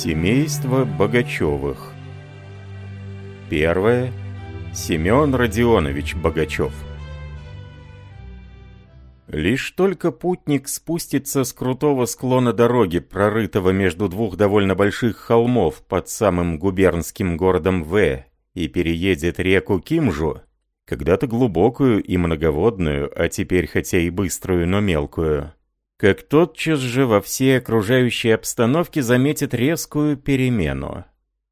Семейство Богачевых. Первое. Семен Родионович Богачев. Лишь только путник спустится с крутого склона дороги, прорытого между двух довольно больших холмов под самым губернским городом В, и переедет реку Кимжу, когда-то глубокую и многоводную, а теперь хотя и быструю, но мелкую, как тотчас же во всей окружающей обстановке заметит резкую перемену.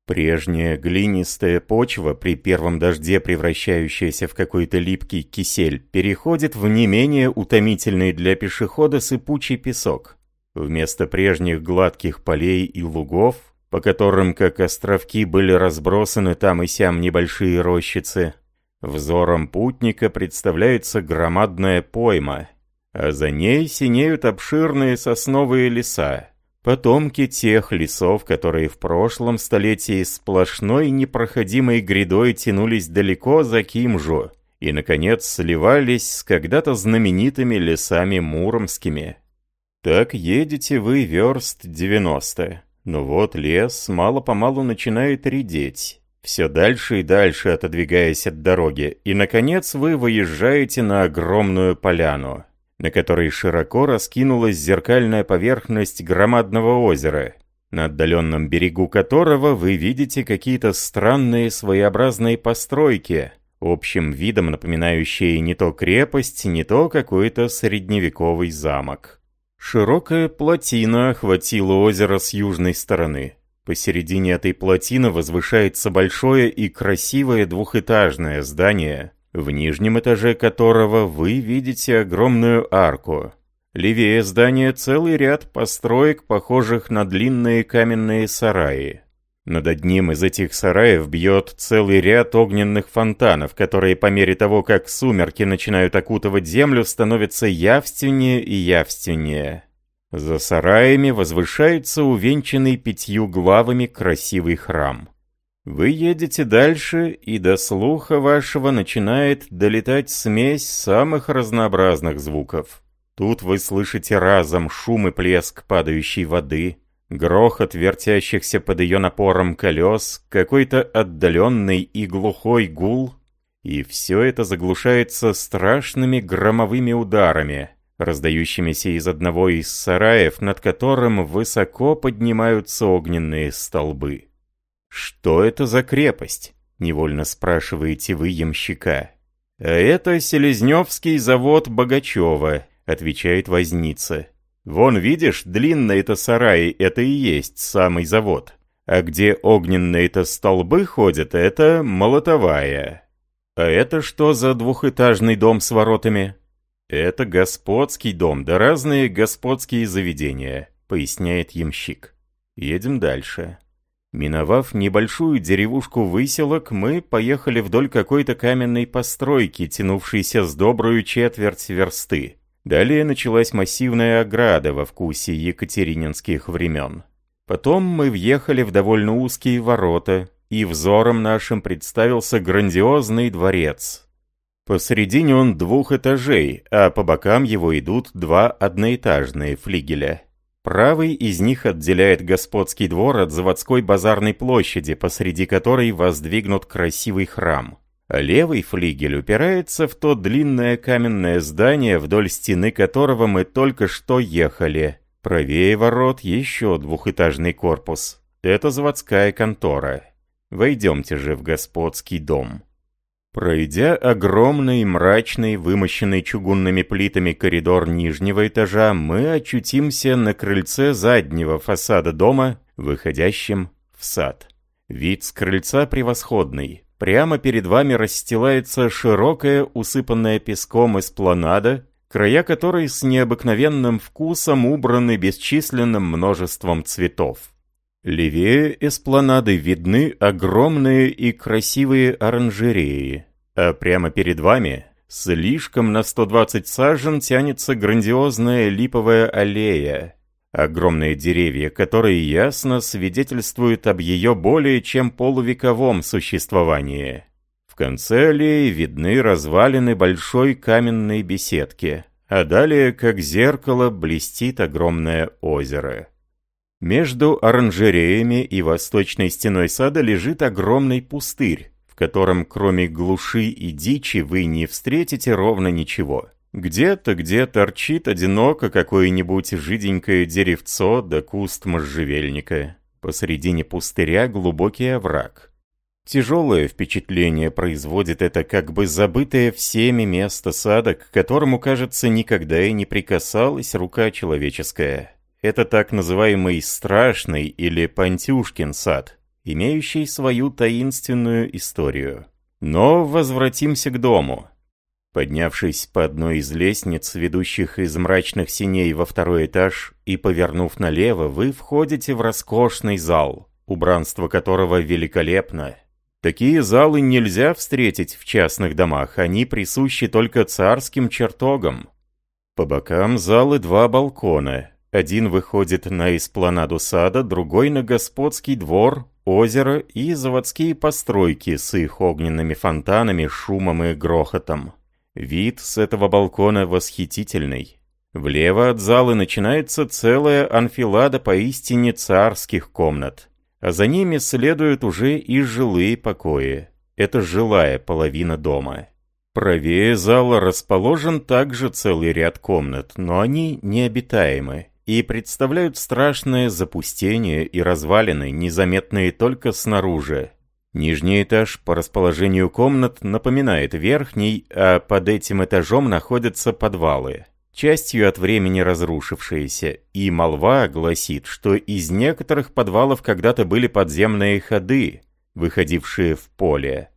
Прежняя глинистая почва, при первом дожде превращающаяся в какой-то липкий кисель, переходит в не менее утомительный для пешехода сыпучий песок. Вместо прежних гладких полей и лугов, по которым, как островки, были разбросаны там и сям небольшие рощицы, взором путника представляется громадная пойма, а за ней синеют обширные сосновые леса, потомки тех лесов, которые в прошлом столетии сплошной непроходимой грядой тянулись далеко за Кимжу и, наконец, сливались с когда-то знаменитыми лесами муромскими. Так едете вы верст 90, но вот лес мало-помалу начинает редеть, все дальше и дальше отодвигаясь от дороги, и, наконец, вы выезжаете на огромную поляну на которой широко раскинулась зеркальная поверхность громадного озера, на отдаленном берегу которого вы видите какие-то странные своеобразные постройки, общим видом напоминающие не то крепость, не то какой-то средневековый замок. Широкая плотина охватила озеро с южной стороны. Посередине этой плотины возвышается большое и красивое двухэтажное здание, в нижнем этаже которого вы видите огромную арку. Левее здания целый ряд построек, похожих на длинные каменные сараи. Над одним из этих сараев бьет целый ряд огненных фонтанов, которые по мере того, как сумерки начинают окутывать землю, становятся явственнее и явственнее. За сараями возвышается увенчанный пятью главами красивый храм. Вы едете дальше, и до слуха вашего начинает долетать смесь самых разнообразных звуков. Тут вы слышите разом шум и плеск падающей воды, грохот вертящихся под ее напором колес, какой-то отдаленный и глухой гул, и все это заглушается страшными громовыми ударами, раздающимися из одного из сараев, над которым высоко поднимаются огненные столбы. «Что это за крепость?» — невольно спрашиваете вы ямщика. «А это Селезневский завод Богачева», — отвечает возница. «Вон, видишь, длинные это сараи, это и есть самый завод. А где огненные-то столбы ходят, это молотовая. А это что за двухэтажный дом с воротами?» «Это господский дом, да разные господские заведения», — поясняет ямщик. Едем дальше. Миновав небольшую деревушку выселок, мы поехали вдоль какой-то каменной постройки, тянувшейся с добрую четверть версты. Далее началась массивная ограда во вкусе екатерининских времен. Потом мы въехали в довольно узкие ворота, и взором нашим представился грандиозный дворец. Посредине он двух этажей, а по бокам его идут два одноэтажные флигеля. Правый из них отделяет господский двор от заводской базарной площади, посреди которой воздвигнут красивый храм. Левый флигель упирается в то длинное каменное здание, вдоль стены которого мы только что ехали. Правее ворот еще двухэтажный корпус. Это заводская контора. Войдемте же в господский дом. Пройдя огромный, мрачный, вымощенный чугунными плитами коридор нижнего этажа, мы очутимся на крыльце заднего фасада дома, выходящем в сад. Вид с крыльца превосходный. Прямо перед вами расстилается широкая, усыпанная песком эспланада, края которой с необыкновенным вкусом убраны бесчисленным множеством цветов. Левее эспланады видны огромные и красивые оранжереи, а прямо перед вами, слишком на 120 сажен, тянется грандиозная липовая аллея. Огромные деревья, которые ясно свидетельствуют об ее более чем полувековом существовании. В конце аллеи видны развалины большой каменной беседки, а далее, как зеркало, блестит огромное озеро. Между оранжереями и восточной стеной сада лежит огромный пустырь, в котором кроме глуши и дичи вы не встретите ровно ничего. Где-то, где торчит одиноко какое-нибудь жиденькое деревцо да куст можжевельника. Посредине пустыря глубокий овраг. Тяжелое впечатление производит это как бы забытое всеми место сада, к которому, кажется, никогда и не прикасалась рука человеческая. Это так называемый «страшный» или «пантюшкин сад», имеющий свою таинственную историю. Но возвратимся к дому. Поднявшись по одной из лестниц, ведущих из мрачных синей во второй этаж, и повернув налево, вы входите в роскошный зал, убранство которого великолепно. Такие залы нельзя встретить в частных домах, они присущи только царским чертогам. По бокам залы два балкона, один выходит на эспланаду сада, другой на господский двор, озеро и заводские постройки с их огненными фонтанами, шумом и грохотом. Вид с этого балкона восхитительный. Влево от зала начинается целая анфилада поистине царских комнат, а за ними следуют уже и жилые покои. Это жилая половина дома. Правее зала расположен также целый ряд комнат, но они необитаемы и представляют страшное запустение и развалины, незаметные только снаружи. Нижний этаж по расположению комнат напоминает верхний, а под этим этажом находятся подвалы, частью от времени разрушившиеся, и молва гласит, что из некоторых подвалов когда-то были подземные ходы, выходившие в поле.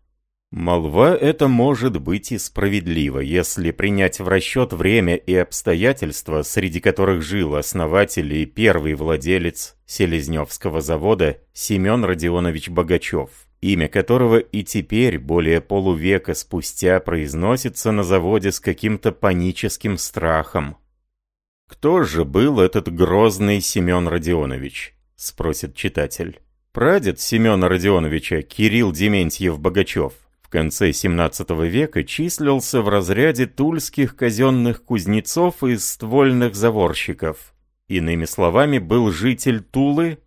Молва это может быть и справедливо, если принять в расчет время и обстоятельства, среди которых жил основатель и первый владелец Селезневского завода Семен Родионович Богачев, имя которого и теперь, более полувека спустя, произносится на заводе с каким-то паническим страхом. «Кто же был этот грозный Семен Родионович?» — спросит читатель. Прадед Семена Родионовича, Кирилл Дементьев-Богачев, в конце 17 века числился в разряде тульских казенных кузнецов и ствольных заворщиков. Иными словами, был житель Тулы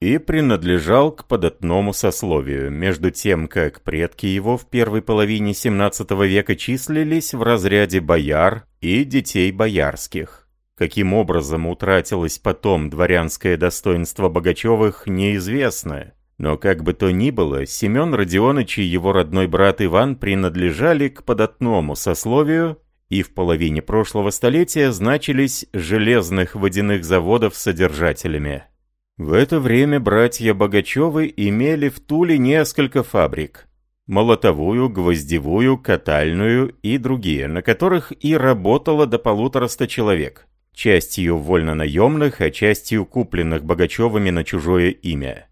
и принадлежал к податному сословию, между тем как предки его в первой половине 17 века числились в разряде бояр и детей боярских. Каким образом утратилось потом дворянское достоинство Богачевых, неизвестно. Но как бы то ни было, Семен Родионыч и его родной брат Иван принадлежали к податному сословию и в половине прошлого столетия значились железных водяных заводов содержателями. В это время братья Богачевы имели в Туле несколько фабрик. Молотовую, гвоздевую, катальную и другие, на которых и работало до полутораста человек. Частью вольно-наемных, а частью купленных Богачевыми на чужое имя.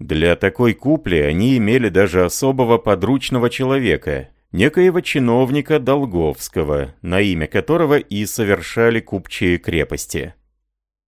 Для такой купли они имели даже особого подручного человека, некоего чиновника Долговского, на имя которого и совершали купчие крепости.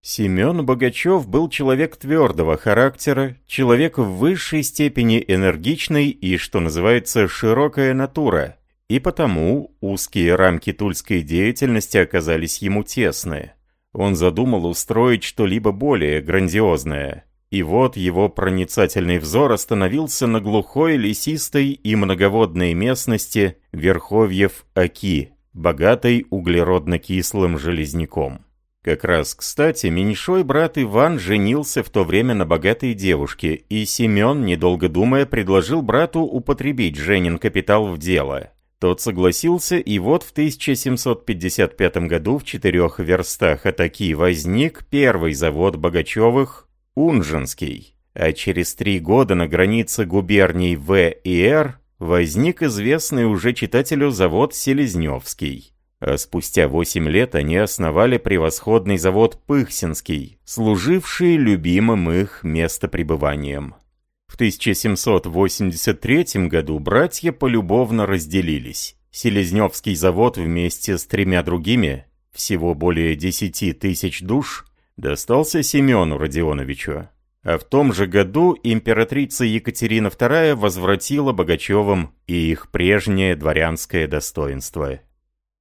Семен Богачев был человек твердого характера, человек в высшей степени энергичный и, что называется, широкая натура, и потому узкие рамки тульской деятельности оказались ему тесны. Он задумал устроить что-либо более грандиозное – и вот его проницательный взор остановился на глухой, лесистой и многоводной местности Верховьев-Оки, богатой углеродно-кислым железняком. Как раз, кстати, меньшой брат Иван женился в то время на богатой девушке, и Семен, недолго думая, предложил брату употребить Женин капитал в дело. Тот согласился, и вот в 1755 году в четырех верстах от Оки возник первый завод Богачевых Унженский, а через три года на границе губерний В и Р возник известный уже читателю завод Селезневский. А спустя восемь лет они основали превосходный завод Пыхсинский, служивший любимым их местопребыванием. В 1783 году братья полюбовно разделились. Селезневский завод вместе с тремя другими, всего более 10 тысяч душ, достался Семену Родионовичу. А в том же году императрица Екатерина II возвратила Богачевым и их прежнее дворянское достоинство.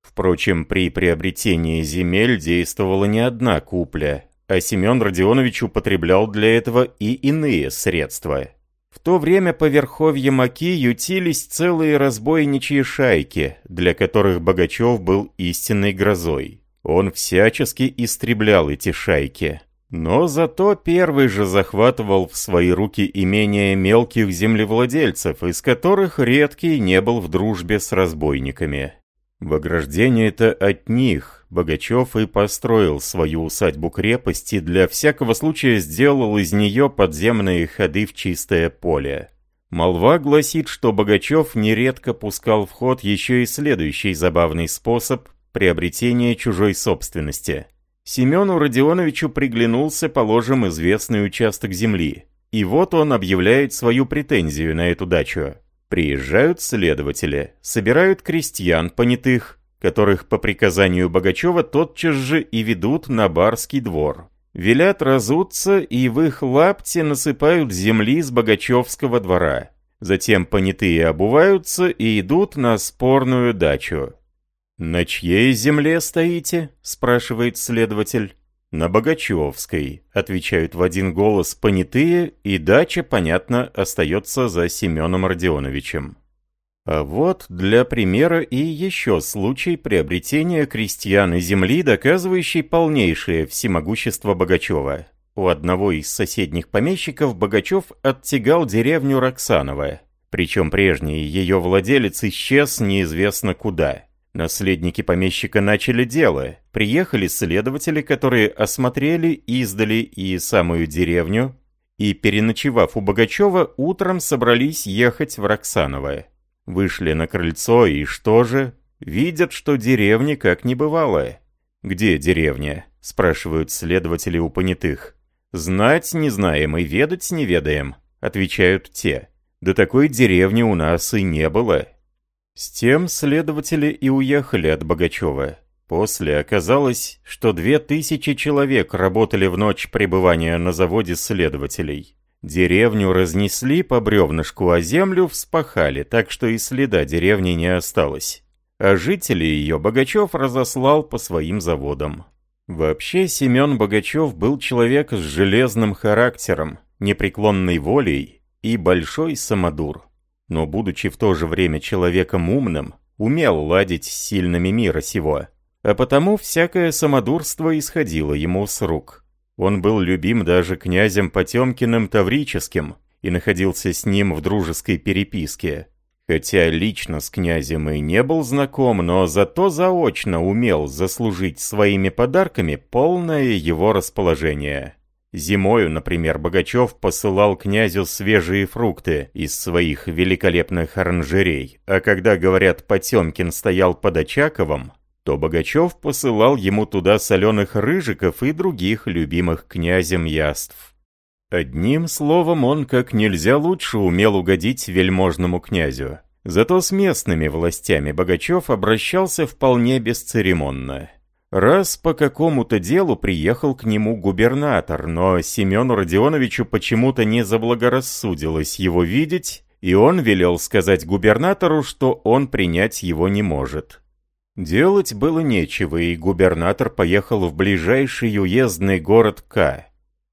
Впрочем, при приобретении земель действовала не одна купля, а Семен Родионович употреблял для этого и иные средства. В то время по верховье Маки ютились целые разбойничьи шайки, для которых Богачев был истинной грозой. Он всячески истреблял эти шайки. Но зато первый же захватывал в свои руки имения мелких землевладельцев, из которых редкий не был в дружбе с разбойниками. В ограждение-то от них Богачев и построил свою усадьбу-крепость и для всякого случая сделал из нее подземные ходы в чистое поле. Молва гласит, что Богачев нередко пускал в ход еще и следующий забавный способ приобретения чужой собственности. Семену Родионовичу приглянулся, положим, известный участок земли. И вот он объявляет свою претензию на эту дачу. Приезжают следователи, собирают крестьян понятых, которых по приказанию Богачева тотчас же и ведут на барский двор. Велят разуться и в их лапте насыпают земли с Богачевского двора. Затем понятые обуваются и идут на спорную дачу. «На чьей земле стоите?» – спрашивает следователь. «На Богачевской», — отвечают в один голос понятые, и дача, понятно, остается за Семеном Родионовичем. А вот для примера и еще случай приобретения крестьян земли, доказывающий полнейшее всемогущество Богачева. У одного из соседних помещиков Богачев оттягал деревню Роксаново, причем прежний ее владелец исчез неизвестно куда. Наследники помещика начали дело. Приехали следователи, которые осмотрели, издали и самую деревню, и, переночевав у Богачева, утром собрались ехать в Роксаново. Вышли на крыльцо, и что же? Видят, что деревни как не бывало. «Где деревня?» – спрашивают следователи у понятых. «Знать не знаем и ведать не ведаем», – отвечают те. «Да такой деревни у нас и не было». С тем следователи и уехали от Богачева. После оказалось, что две тысячи человек работали в ночь пребывания на заводе следователей. Деревню разнесли по бревнышку, а землю вспахали, так что и следа деревни не осталось. А жители ее Богачев разослал по своим заводам. Вообще Семен Богачев был человек с железным характером, непреклонной волей и большой самодур но, будучи в то же время человеком умным, умел ладить с сильными мира сего, а потому всякое самодурство исходило ему с рук. Он был любим даже князем Потемкиным Таврическим и находился с ним в дружеской переписке. Хотя лично с князем и не был знаком, но зато заочно умел заслужить своими подарками полное его расположение. Зимою, например, Богачев посылал князю свежие фрукты из своих великолепных оранжерей, а когда, говорят, Потемкин стоял под Очаковым, то Богачев посылал ему туда соленых рыжиков и других любимых князем яств. Одним словом, он как нельзя лучше умел угодить вельможному князю. Зато с местными властями Богачев обращался вполне бесцеремонно. Раз по какому-то делу приехал к нему губернатор, но Семену Родионовичу почему-то не заблагорассудилось его видеть, и он велел сказать губернатору, что он принять его не может. Делать было нечего, и губернатор поехал в ближайший уездный город К.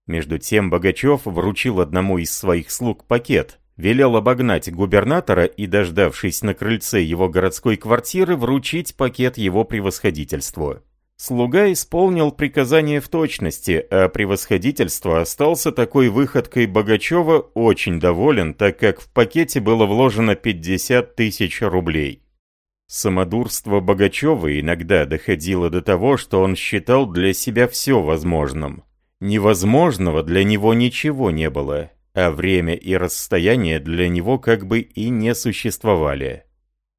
Между тем Богачев вручил одному из своих слуг пакет, велел обогнать губернатора и, дождавшись на крыльце его городской квартиры, вручить пакет его превосходительству. Слуга исполнил приказание в точности, а превосходительство остался такой выходкой Богачева очень доволен, так как в пакете было вложено 50 тысяч рублей. Самодурство Богачева иногда доходило до того, что он считал для себя все возможным. Невозможного для него ничего не было, а время и расстояние для него как бы и не существовали.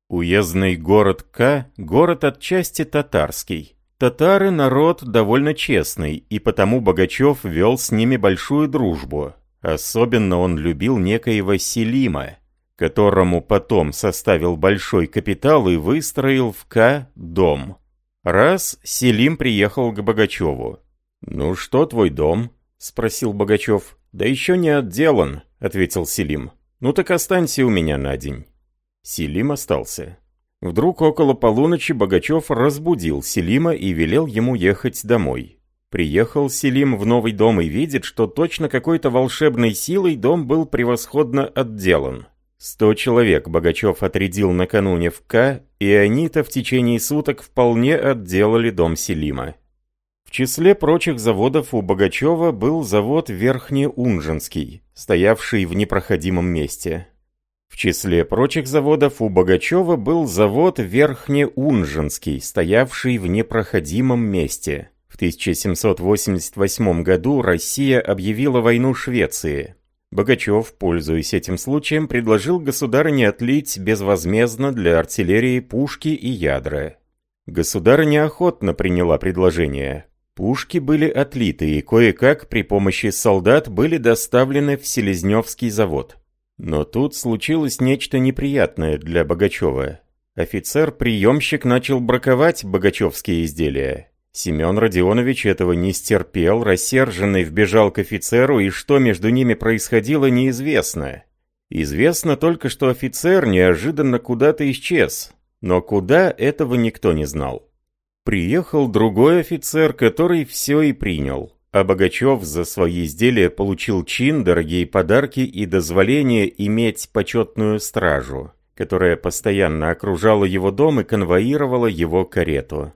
Уездный город К – город отчасти татарский. Татары народ довольно честный, и потому Богачев вел с ними большую дружбу. Особенно он любил некоего Селима, которому потом составил большой капитал и выстроил в К дом. Раз Селим приехал к Богачеву. «Ну что твой дом?» — спросил Богачев. «Да еще не отделан», — ответил Селим. «Ну так останься у меня на день». Селим остался. Вдруг около полуночи Богачев разбудил Селима и велел ему ехать домой. Приехал Селим в новый дом и видит, что точно какой-то волшебной силой дом был превосходно отделан. Сто человек Богачев отрядил накануне в К, и они-то в течение суток вполне отделали дом Селима. В числе прочих заводов у Богачева был завод Верхнеунжинский, стоявший в непроходимом месте. В числе прочих заводов у Богачева был завод Верхнеунжинский, стоявший в непроходимом месте. В 1788 году Россия объявила войну Швеции. Богачев, пользуясь этим случаем, предложил государыне отлить безвозмездно для артиллерии пушки и ядра. Государыня охотно приняла предложение. Пушки были отлиты и кое-как при помощи солдат были доставлены в Селезневский завод. Но тут случилось нечто неприятное для Богачева. Офицер-приемщик начал браковать богачевские изделия. Семен Родионович этого не стерпел, рассерженный вбежал к офицеру, и что между ними происходило, неизвестно. Известно только, что офицер неожиданно куда-то исчез, но куда этого никто не знал. Приехал другой офицер, который все и принял, а Богачев за свои изделия получил чин, дорогие подарки и дозволение иметь почетную стражу, которая постоянно окружала его дом и конвоировала его карету.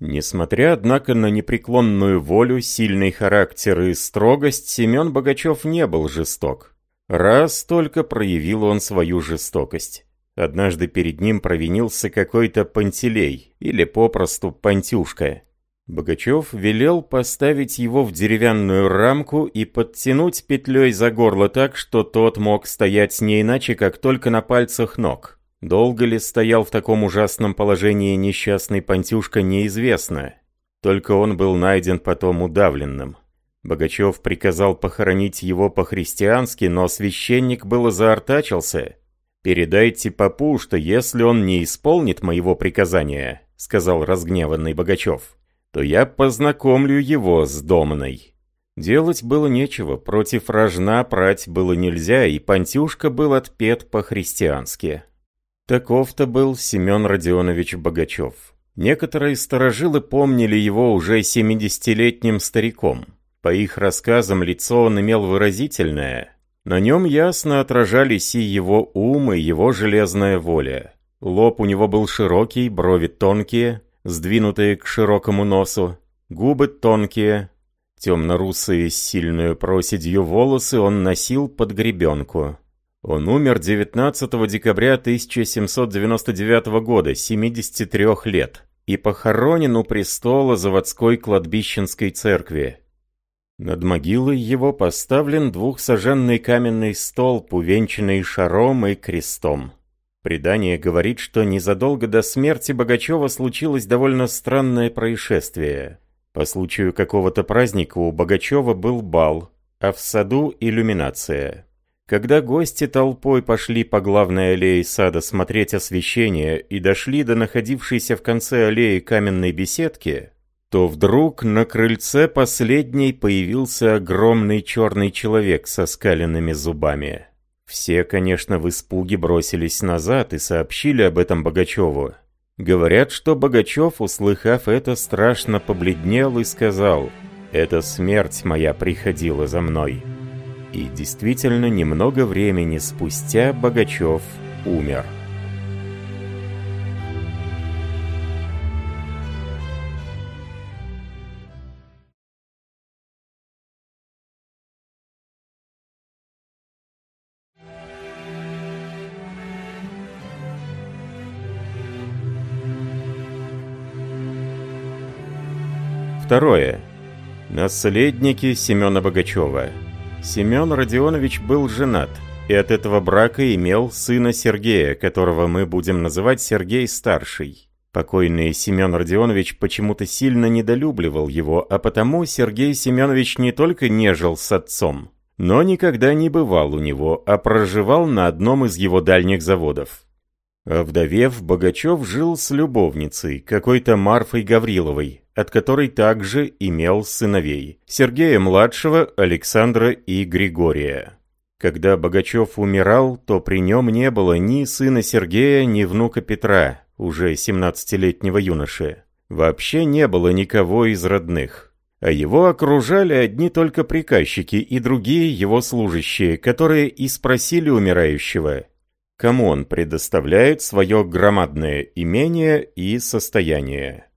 Несмотря, однако, на непреклонную волю, сильный характер и строгость, Семен Богачев не был жесток. Раз только проявил он свою жестокость. Однажды перед ним провинился какой-то Пантелей, или попросту Пантюшка. Богачев велел поставить его в деревянную рамку и подтянуть петлей за горло так, что тот мог стоять не иначе, как только на пальцах ног. Долго ли стоял в таком ужасном положении несчастный Пантюшка, неизвестно. Только он был найден потом удавленным. Богачев приказал похоронить его по-христиански, но священник было заортачился. «Передайте попу, что если он не исполнит моего приказания», — сказал разгневанный Богачев, «то я познакомлю его с Домной». Делать было нечего, против рожна прать было нельзя, и Пантюшка был отпет по-христиански. Таков-то был Семен Родионович Богачев. Некоторые старожилы помнили его уже 70-летним стариком. По их рассказам лицо он имел выразительное. На нем ясно отражались и его ум, и его железная воля. Лоб у него был широкий, брови тонкие, сдвинутые к широкому носу, губы тонкие, темно-русые с сильную проседью волосы он носил под гребенку. Он умер 19 декабря 1799 года, 73 лет, и похоронен у престола заводской кладбищенской церкви. Над могилой его поставлен двухсаженный каменный столб, увенчанный шаром и крестом. Предание говорит, что незадолго до смерти Богачева случилось довольно странное происшествие. По случаю какого-то праздника у Богачева был бал, а в саду иллюминация. Когда гости толпой пошли по главной аллее сада смотреть освещение и дошли до находившейся в конце аллеи каменной беседки, то вдруг на крыльце последней появился огромный черный человек со скаленными зубами. Все, конечно, в испуге бросились назад и сообщили об этом Богачеву. Говорят, что Богачев, услыхав это, страшно побледнел и сказал «Это смерть моя приходила за мной». И действительно, немного времени спустя Богачев умер. Второе. Наследники Семена Богачева. Семен Родионович был женат, и от этого брака имел сына Сергея, которого мы будем называть Сергей Старший. Покойный Семен Родионович почему-то сильно недолюбливал его, а потому Сергей Семенович не только не жил с отцом, но никогда не бывал у него, а проживал на одном из его дальних заводов. Вдовев, Богачев жил с любовницей, какой-то Марфой Гавриловой, от которой также имел сыновей – Сергея-младшего, Александра и Григория. Когда Богачев умирал, то при нем не было ни сына Сергея, ни внука Петра, уже 17-летнего юноши. Вообще не было никого из родных. а его окружали одни только приказчики и другие его служащие, которые и спросили умирающего, кому он предоставляет свое громадное имение и состояние.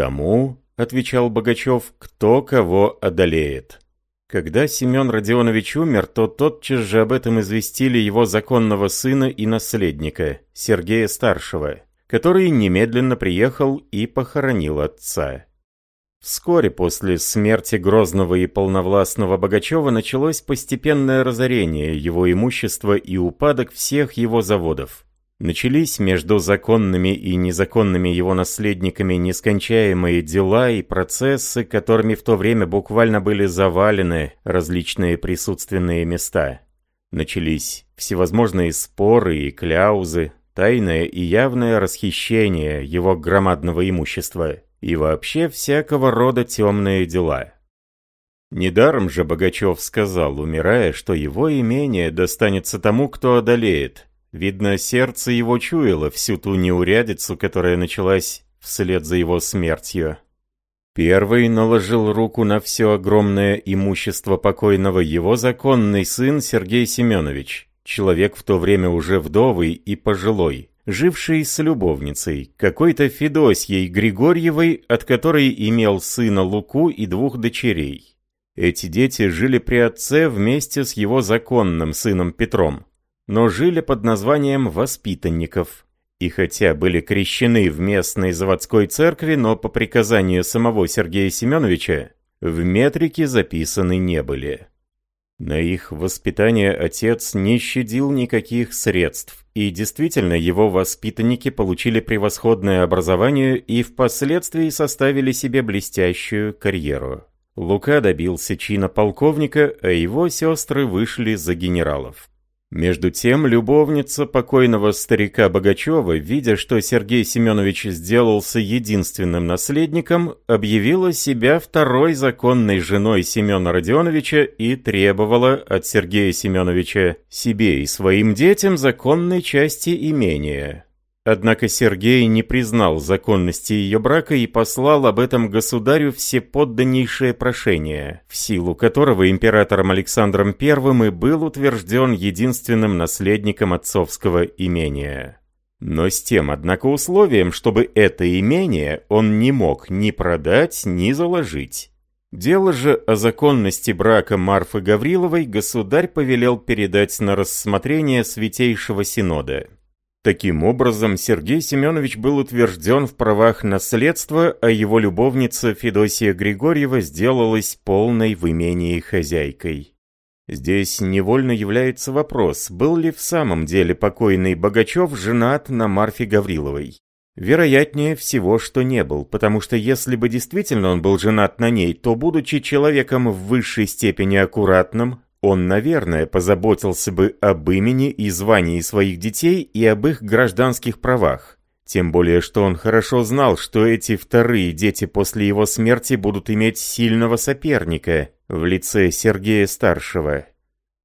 «Тому», — отвечал Богачев, — «кто кого одолеет». Когда Семен Родионович умер, то тотчас же об этом известили его законного сына и наследника, Сергея Старшего, который немедленно приехал и похоронил отца. Вскоре после смерти Грозного и полновластного Богачева началось постепенное разорение его имущества и упадок всех его заводов. Начались между законными и незаконными его наследниками нескончаемые дела и процессы, которыми в то время буквально были завалены различные присутственные места. Начались всевозможные споры и кляузы, тайное и явное расхищение его громадного имущества и вообще всякого рода темные дела. Недаром же Богачев сказал, умирая, что его имение достанется тому, кто одолеет. Видно, сердце его чуяло всю ту неурядицу, которая началась вслед за его смертью. Первый наложил руку на все огромное имущество покойного его законный сын Сергей Семенович, человек в то время уже вдовый и пожилой живший с любовницей, какой-то Федосьей Григорьевой, от которой имел сына Луку и двух дочерей. Эти дети жили при отце вместе с его законным сыном Петром, но жили под названием воспитанников. И хотя были крещены в местной заводской церкви, но по приказанию самого Сергея Семеновича в метрике записаны не были. На их воспитание отец не щадил никаких средств, и действительно его воспитанники получили превосходное образование и впоследствии составили себе блестящую карьеру. Лука добился чина полковника, а его сестры вышли за генералов. Между тем, любовница покойного старика Богачева, видя, что Сергей Семенович сделался единственным наследником, объявила себя второй законной женой Семена Родионовича и требовала от Сергея Семеновича себе и своим детям законной части имения. Однако Сергей не признал законности ее брака и послал об этом государю всеподданнейшее прошение, в силу которого императором Александром I и был утвержден единственным наследником отцовского имения. Но с тем, однако, условием, чтобы это имение он не мог ни продать, ни заложить. Дело же о законности брака Марфы Гавриловой государь повелел передать на рассмотрение Святейшего Синода. Таким образом, Сергей Семенович был утвержден в правах наследства, а его любовница Федосия Григорьева сделалась полной в имении хозяйкой. Здесь невольно является вопрос, был ли в самом деле покойный Богачев женат на Марфе Гавриловой. Вероятнее всего, что не был, потому что если бы действительно он был женат на ней, то, будучи человеком в высшей степени аккуратным, он, наверное, позаботился бы об имени и звании своих детей и об их гражданских правах. Тем более, что он хорошо знал, что эти вторые дети после его смерти будут иметь сильного соперника в лице Сергея Старшего.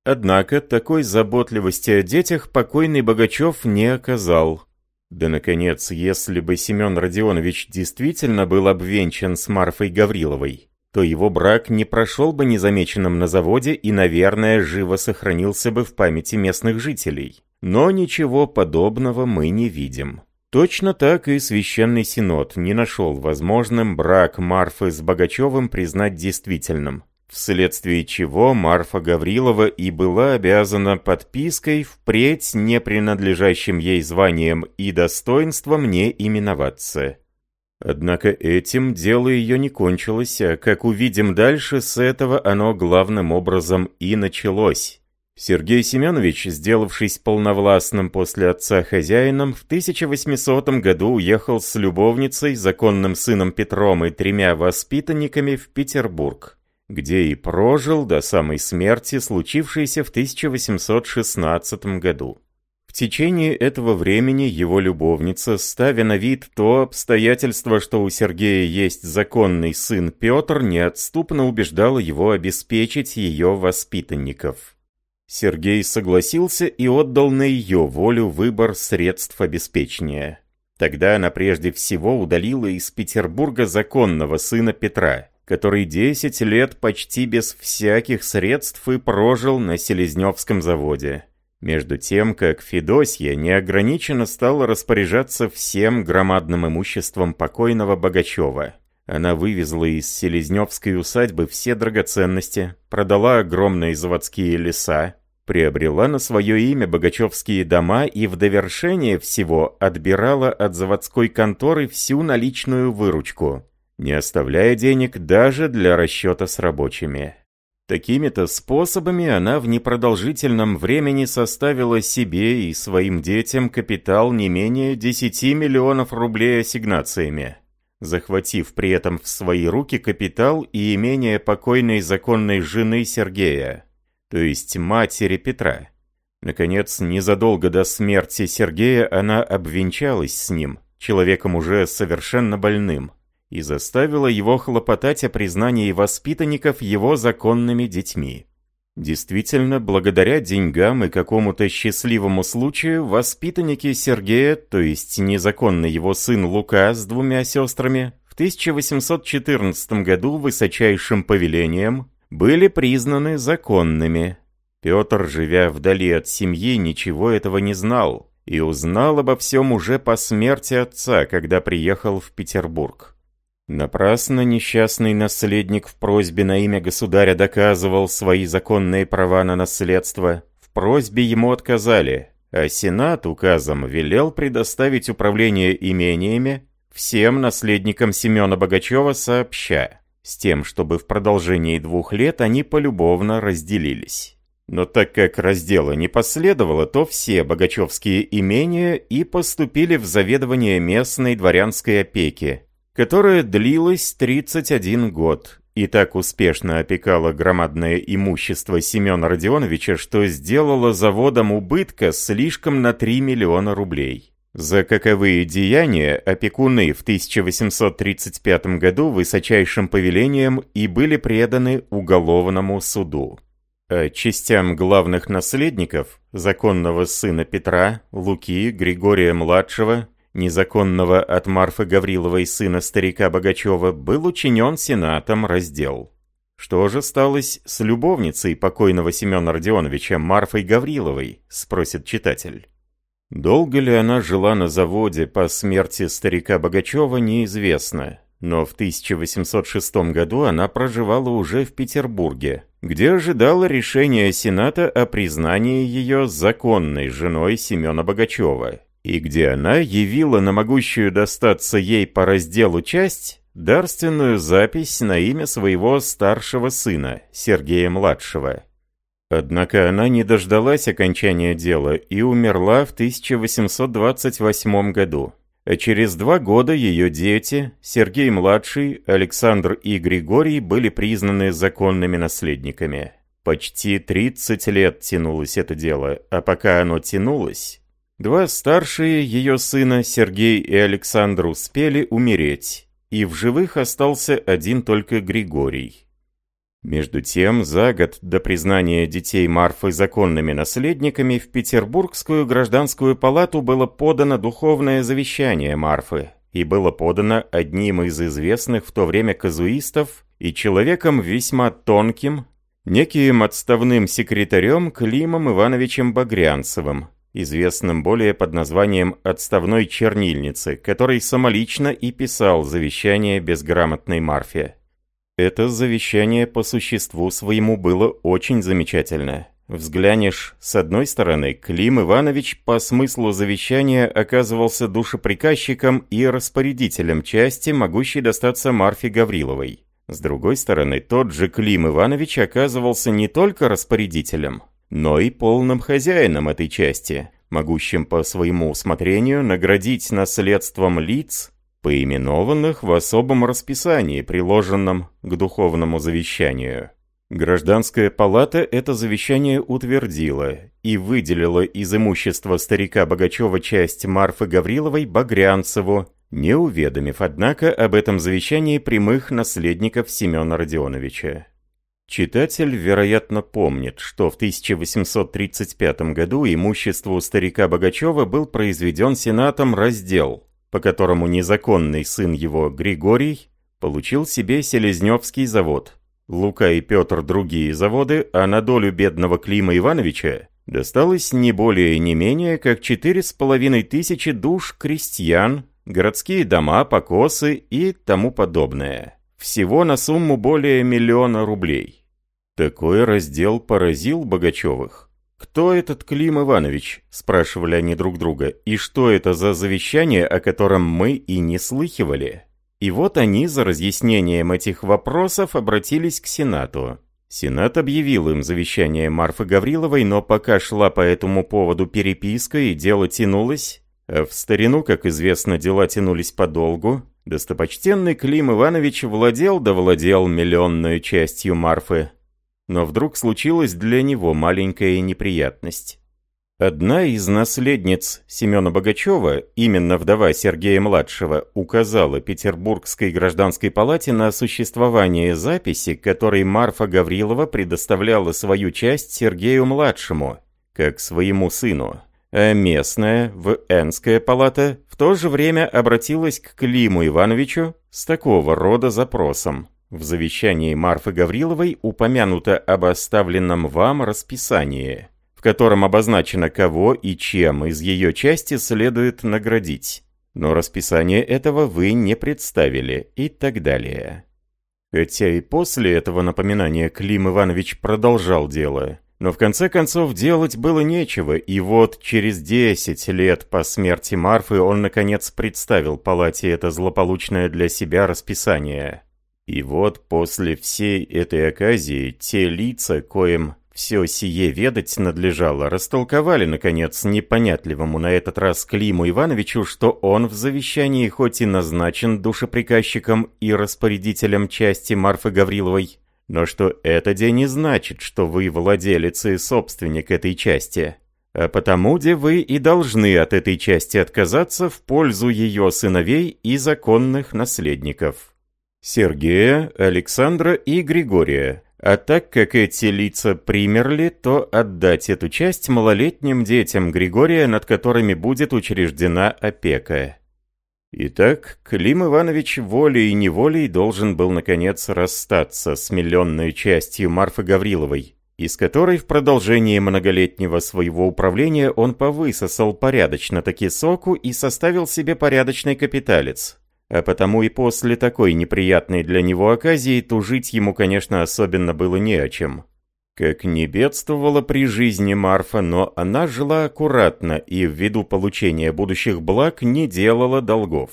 Однако такой заботливости о детях покойный Богачев не оказал. Да, наконец, если бы Семен Родионович действительно был обвенчан с Марфой Гавриловой, то его брак не прошел бы незамеченным на заводе и, наверное, живо сохранился бы в памяти местных жителей. Но ничего подобного мы не видим. Точно так и Священный Синод не нашел возможным брак Марфы с Богачевым признать действительным, вследствие чего Марфа Гаврилова и была обязана подпиской впредь не принадлежащим ей званием и достоинством не именоваться. Однако этим дело ее не кончилось, а, как увидим дальше, с этого оно главным образом и началось. Сергей Семенович, сделавшись полновластным после отца хозяином, в 1800 году уехал с любовницей, законным сыном Петром и тремя воспитанниками в Петербург, где и прожил до самой смерти, случившейся в 1816 году течение этого времени его любовница, ставя на вид то обстоятельство, что у Сергея есть законный сын Петр, неотступно убеждала его обеспечить ее воспитанников. Сергей согласился и отдал на ее волю выбор средств обеспечения. Тогда она прежде всего удалила из Петербурга законного сына Петра, который 10 лет почти без всяких средств и прожил на Селезневском заводе. Между тем, как Федосья неограниченно стала распоряжаться всем громадным имуществом покойного Богачева. Она вывезла из Селезневской усадьбы все драгоценности, продала огромные заводские леса, приобрела на свое имя богачевские дома и в довершение всего отбирала от заводской конторы всю наличную выручку не оставляя денег даже для расчета с рабочими. Такими-то способами она в непродолжительном времени составила себе и своим детям капитал не менее 10 миллионов рублей ассигнациями, захватив при этом в свои руки капитал и имение покойной законной жены Сергея, то есть матери Петра. Наконец, незадолго до смерти Сергея она обвенчалась с ним, человеком уже совершенно больным и заставила его хлопотать о признании воспитанников его законными детьми. Действительно, благодаря деньгам и какому-то счастливому случаю, воспитанники Сергея, то есть незаконно его сын Лука с двумя сестрами, в 1814 году высочайшим повелением были признаны законными. Петр, живя вдали от семьи, ничего этого не знал и узнал обо всем уже по смерти отца, когда приехал в Петербург. Напрасно несчастный наследник в просьбе на имя государя доказывал свои законные права на наследство. В просьбе ему отказали, а Сенат указом велел предоставить управление имениями всем наследникам Семена Богачева сообща, с тем, чтобы в продолжении двух лет они полюбовно разделились. Но так как раздела не последовало, то все богачевские имения и поступили в заведование местной дворянской опеки, которая длилась 31 год и так успешно опекала громадное имущество Семена Родионовича, что сделала заводом убытка слишком на 3 миллиона рублей. За каковые деяния опекуны в 1835 году высочайшим повелением и были преданы уголовному суду. А частям главных наследников, законного сына Петра, Луки, Григория-младшего, незаконного от Марфы Гавриловой сына старика Богачева, был учинен сенатом раздел. «Что же сталось с любовницей покойного Семена Родионовича Марфой Гавриловой?» – спросит читатель. Долго ли она жила на заводе по смерти старика Богачева, неизвестно. Но в 1806 году она проживала уже в Петербурге, где ожидала решения Сената о признании ее законной женой Семена Богачева и где она явила на могущую достаться ей по разделу часть дарственную запись на имя своего старшего сына, Сергея-младшего. Однако она не дождалась окончания дела и умерла в 1828 году. А через два года ее дети, Сергей-младший, Александр и Григорий, были признаны законными наследниками. Почти 30 лет тянулось это дело, а пока оно тянулось, Два старшие ее сына, Сергей и Александр, успели умереть, и в живых остался один только Григорий. Между тем, за год до признания детей Марфы законными наследниками в Петербургскую гражданскую палату было подано духовное завещание Марфы, и было подано одним из известных в то время казуистов и человеком весьма тонким, неким отставным секретарем Климом Ивановичем Багрянцевым, известным более под названием «отставной чернильницы», который самолично и писал завещание безграмотной Марфе. Это завещание по существу своему было очень замечательно. Взглянешь, с одной стороны, Клим Иванович по смыслу завещания оказывался душеприказчиком и распорядителем части, могущей достаться Марфе Гавриловой. С другой стороны, тот же Клим Иванович оказывался не только распорядителем, но и полным хозяином этой части, могущим по своему усмотрению наградить наследством лиц, поименованных в особом расписании, приложенном к духовному завещанию. Гражданская палата это завещание утвердила и выделила из имущества старика Богачева часть Марфы Гавриловой Багрянцеву, не уведомив, однако, об этом завещании прямых наследников Семена Родионовича. Читатель, вероятно, помнит, что в 1835 году имуществу старика Богачева был произведен Сенатом раздел, по которому незаконный сын его Григорий получил себе Селезневский завод. Лука и Петр другие заводы, а на долю бедного Клима Ивановича досталось не более и не менее, как четыре с половиной тысячи душ крестьян, городские дома, покосы и тому подобное. Всего на сумму более миллиона рублей. Такой раздел поразил Богачевых. «Кто этот Клим Иванович?» – спрашивали они друг друга. «И что это за завещание, о котором мы и не слыхивали?» И вот они за разъяснением этих вопросов обратились к Сенату. Сенат объявил им завещание Марфы Гавриловой, но пока шла по этому поводу переписка и дело тянулось, а в старину, как известно, дела тянулись подолгу, достопочтенный Клим Иванович владел да владел миллионной частью Марфы, но вдруг случилась для него маленькая неприятность. Одна из наследниц Семена Богачева, именно вдова Сергея-младшего, указала Петербургской гражданской палате на существование записи, которой Марфа Гаврилова предоставляла свою часть Сергею-младшему, как своему сыну. А местная, в Энская палата, в то же время обратилась к Климу Ивановичу с такого рода запросом. В завещании Марфы Гавриловой упомянуто об оставленном вам расписании, в котором обозначено кого и чем из ее части следует наградить. Но расписание этого вы не представили и так далее. Хотя и после этого напоминания Клим Иванович продолжал дело, но в конце концов делать было нечего, и вот через 10 лет по смерти Марфы он наконец представил палате это злополучное для себя расписание. И вот после всей этой оказии те лица, коим все сие ведать надлежало, растолковали, наконец, непонятливому на этот раз Климу Ивановичу, что он в завещании хоть и назначен душеприказчиком и распорядителем части Марфы Гавриловой, но что это день не значит, что вы владелец и собственник этой части, а потому, где вы и должны от этой части отказаться в пользу ее сыновей и законных наследников. Сергея, Александра и Григория. А так как эти лица примерли, то отдать эту часть малолетним детям Григория, над которыми будет учреждена опека. Итак, Клим Иванович волей и неволей должен был, наконец, расстаться с миллионной частью Марфы Гавриловой, из которой в продолжении многолетнего своего управления он повысосал порядочно таки соку и составил себе порядочный капиталец а потому и после такой неприятной для него оказии тужить ему, конечно, особенно было не о чем. Как не бедствовала при жизни Марфа, но она жила аккуратно и ввиду получения будущих благ не делала долгов.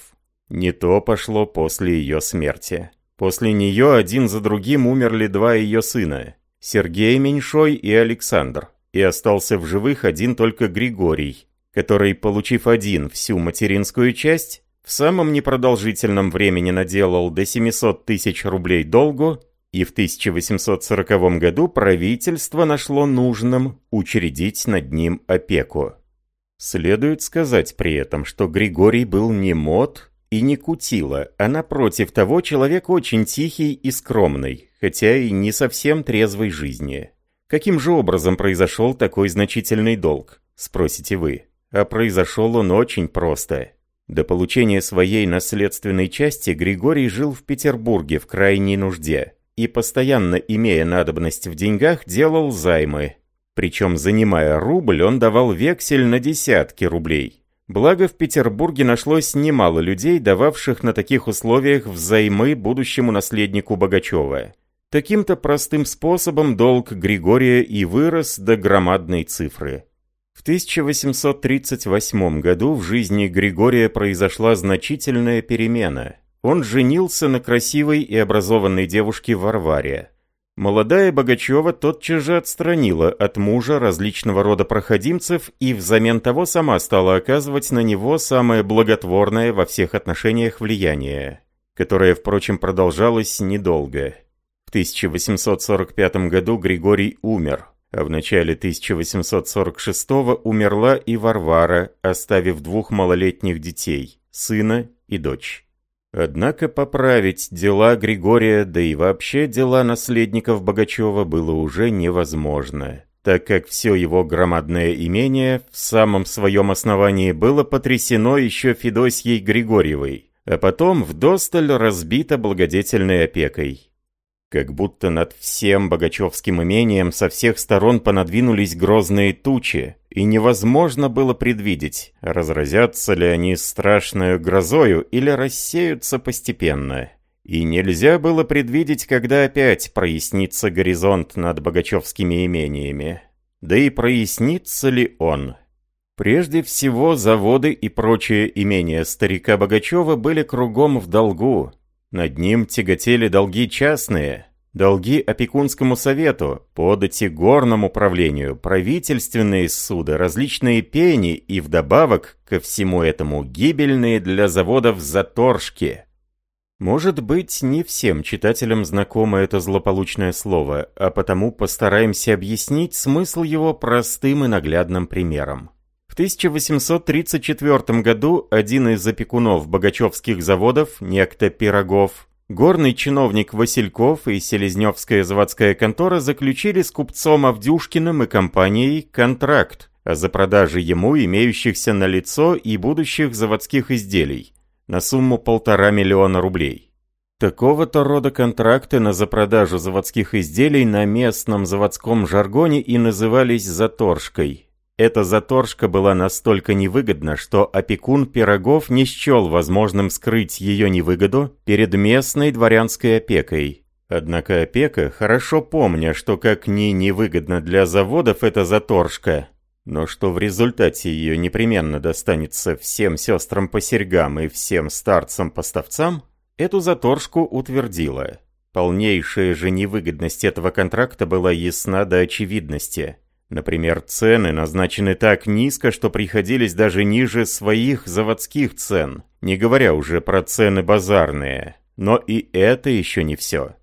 Не то пошло после ее смерти. После нее один за другим умерли два ее сына, Сергей Меньшой и Александр, и остался в живых один только Григорий, который, получив один всю материнскую часть, в самом непродолжительном времени наделал до 700 тысяч рублей долгу, и в 1840 году правительство нашло нужным учредить над ним опеку. Следует сказать при этом, что Григорий был не мод и не кутила, а напротив того человек очень тихий и скромный, хотя и не совсем трезвой жизни. Каким же образом произошел такой значительный долг, спросите вы? А произошел он очень просто. До получения своей наследственной части Григорий жил в Петербурге в крайней нужде и, постоянно имея надобность в деньгах, делал займы. Причем, занимая рубль, он давал вексель на десятки рублей. Благо, в Петербурге нашлось немало людей, дававших на таких условиях взаймы будущему наследнику Богачева. Таким-то простым способом долг Григория и вырос до громадной цифры. В 1838 году в жизни Григория произошла значительная перемена. Он женился на красивой и образованной девушке Варваре. Молодая Богачева тотчас же отстранила от мужа различного рода проходимцев и взамен того сама стала оказывать на него самое благотворное во всех отношениях влияние, которое, впрочем, продолжалось недолго. В 1845 году Григорий умер а в начале 1846 умерла и Варвара, оставив двух малолетних детей, сына и дочь. Однако поправить дела Григория, да и вообще дела наследников Богачева было уже невозможно, так как все его громадное имение в самом своем основании было потрясено еще Федосьей Григорьевой, а потом вдосталь разбита благодетельной опекой. Как будто над всем богачевским имением со всех сторон понадвинулись грозные тучи, и невозможно было предвидеть, разразятся ли они страшную грозою или рассеются постепенно. И нельзя было предвидеть, когда опять прояснится горизонт над богачевскими имениями. Да и прояснится ли он? Прежде всего, заводы и прочие имения старика Богачева были кругом в долгу. Над ним тяготели долги частные, долги опекунскому совету, подати горному управлению, правительственные суды, различные пени и вдобавок ко всему этому гибельные для заводов заторжки. Может быть, не всем читателям знакомо это злополучное слово, а потому постараемся объяснить смысл его простым и наглядным примером. В 1834 году один из опекунов богачевских заводов, некто Пирогов, горный чиновник Васильков и Селезневская заводская контора заключили с купцом Авдюшкиным и компанией контракт о запродаже ему имеющихся на лицо и будущих заводских изделий на сумму полтора миллиона рублей. Такого-то рода контракты на запродажу заводских изделий на местном заводском жаргоне и назывались «заторжкой», эта заторжка была настолько невыгодна, что опекун Пирогов не счел возможным скрыть ее невыгоду перед местной дворянской опекой. Однако опека, хорошо помня, что как ни невыгодно для заводов эта заторжка, но что в результате ее непременно достанется всем сестрам по серьгам и всем старцам-поставцам, эту заторжку утвердила. Полнейшая же невыгодность этого контракта была ясна до очевидности. Например, цены назначены так низко, что приходились даже ниже своих заводских цен, не говоря уже про цены базарные. Но и это еще не все.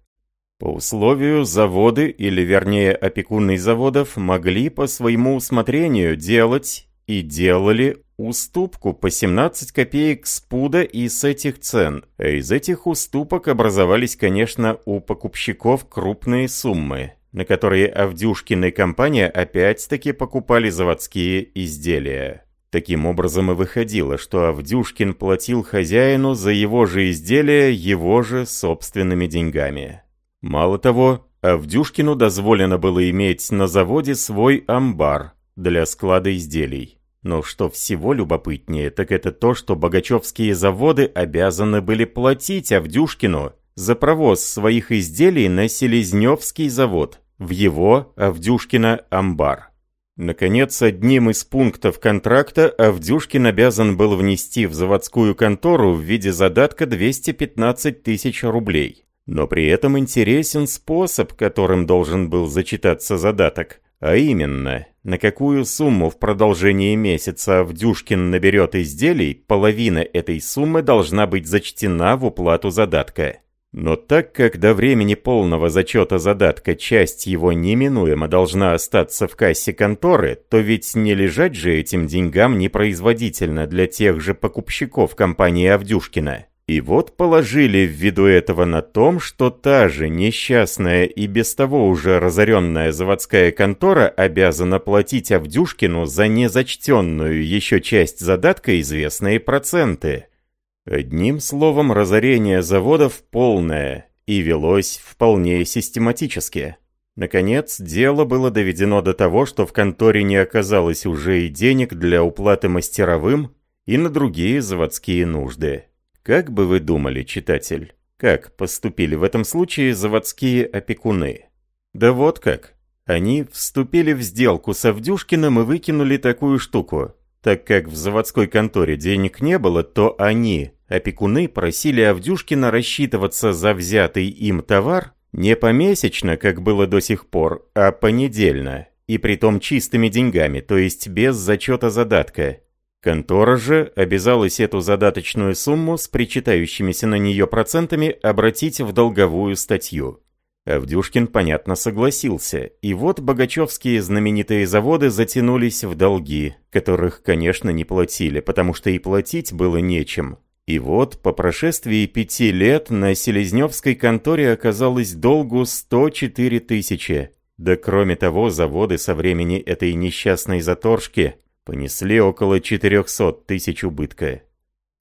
По условию заводы, или вернее опекунный заводов, могли по своему усмотрению делать и делали уступку по 17 копеек с пуда и с этих цен. А из этих уступок образовались, конечно, у покупщиков крупные суммы на которые Авдюшкин и компания опять-таки покупали заводские изделия. Таким образом и выходило, что Авдюшкин платил хозяину за его же изделия его же собственными деньгами. Мало того, Авдюшкину дозволено было иметь на заводе свой амбар для склада изделий. Но что всего любопытнее, так это то, что богачевские заводы обязаны были платить Авдюшкину за провоз своих изделий на Селезневский завод, в его, Авдюшкина, амбар. Наконец, одним из пунктов контракта Авдюшкин обязан был внести в заводскую контору в виде задатка 215 тысяч рублей. Но при этом интересен способ, которым должен был зачитаться задаток, а именно, на какую сумму в продолжении месяца Авдюшкин наберет изделий, половина этой суммы должна быть зачтена в уплату задатка. Но так как до времени полного зачета задатка часть его неминуемо должна остаться в кассе конторы, то ведь не лежать же этим деньгам непроизводительно для тех же покупщиков компании Авдюшкина. И вот положили ввиду этого на том, что та же несчастная и без того уже разоренная заводская контора обязана платить Авдюшкину за незачтенную еще часть задатка известные проценты. Одним словом, разорение заводов полное и велось вполне систематически. Наконец, дело было доведено до того, что в конторе не оказалось уже и денег для уплаты мастеровым и на другие заводские нужды. Как бы вы думали, читатель, как поступили в этом случае заводские опекуны? Да вот как. Они вступили в сделку с Авдюшкиным и выкинули такую штуку. Так как в заводской конторе денег не было, то они, опекуны, просили Авдюшкина рассчитываться за взятый им товар не помесячно, как было до сих пор, а понедельно, и притом чистыми деньгами, то есть без зачета задатка. Контора же обязалась эту задаточную сумму с причитающимися на нее процентами обратить в долговую статью. Авдюшкин, понятно, согласился, и вот богачевские знаменитые заводы затянулись в долги, которых, конечно, не платили, потому что и платить было нечем. И вот, по прошествии пяти лет, на Селезневской конторе оказалось долгу 104 тысячи. Да кроме того, заводы со времени этой несчастной заторжки понесли около 400 тысяч убытка.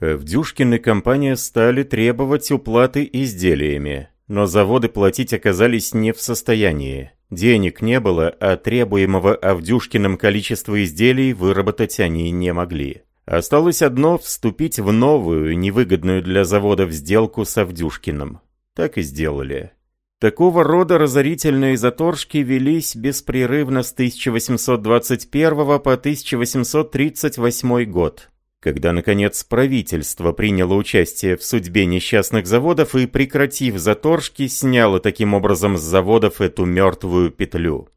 Авдюшкин и компания стали требовать уплаты изделиями, но заводы платить оказались не в состоянии. Денег не было, а требуемого Авдюшкиным количества изделий выработать они не могли. Осталось одно – вступить в новую, невыгодную для заводов сделку с Авдюшкиным. Так и сделали. Такого рода разорительные заторжки велись беспрерывно с 1821 по 1838 год, когда, наконец, правительство приняло участие в судьбе несчастных заводов и, прекратив заторжки, сняло таким образом с заводов эту мертвую петлю.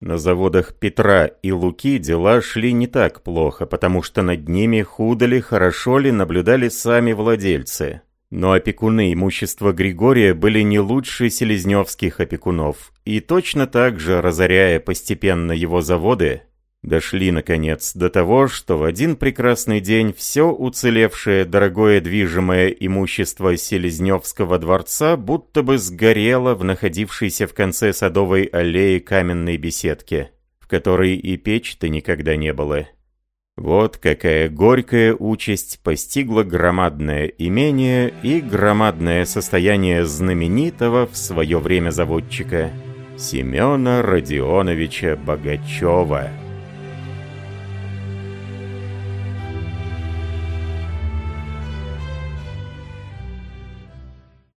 На заводах Петра и Луки дела шли не так плохо, потому что над ними худо ли, хорошо ли наблюдали сами владельцы. Но опекуны имущества Григория были не лучше селезневских опекунов, и точно так же, разоряя постепенно его заводы, Дошли, наконец, до того, что в один прекрасный день все уцелевшее дорогое движимое имущество Селезневского дворца будто бы сгорело в находившейся в конце садовой аллеи каменной беседке, в которой и печь-то никогда не было. Вот какая горькая участь постигла громадное имение и громадное состояние знаменитого в свое время заводчика Семена Родионовича Богачева.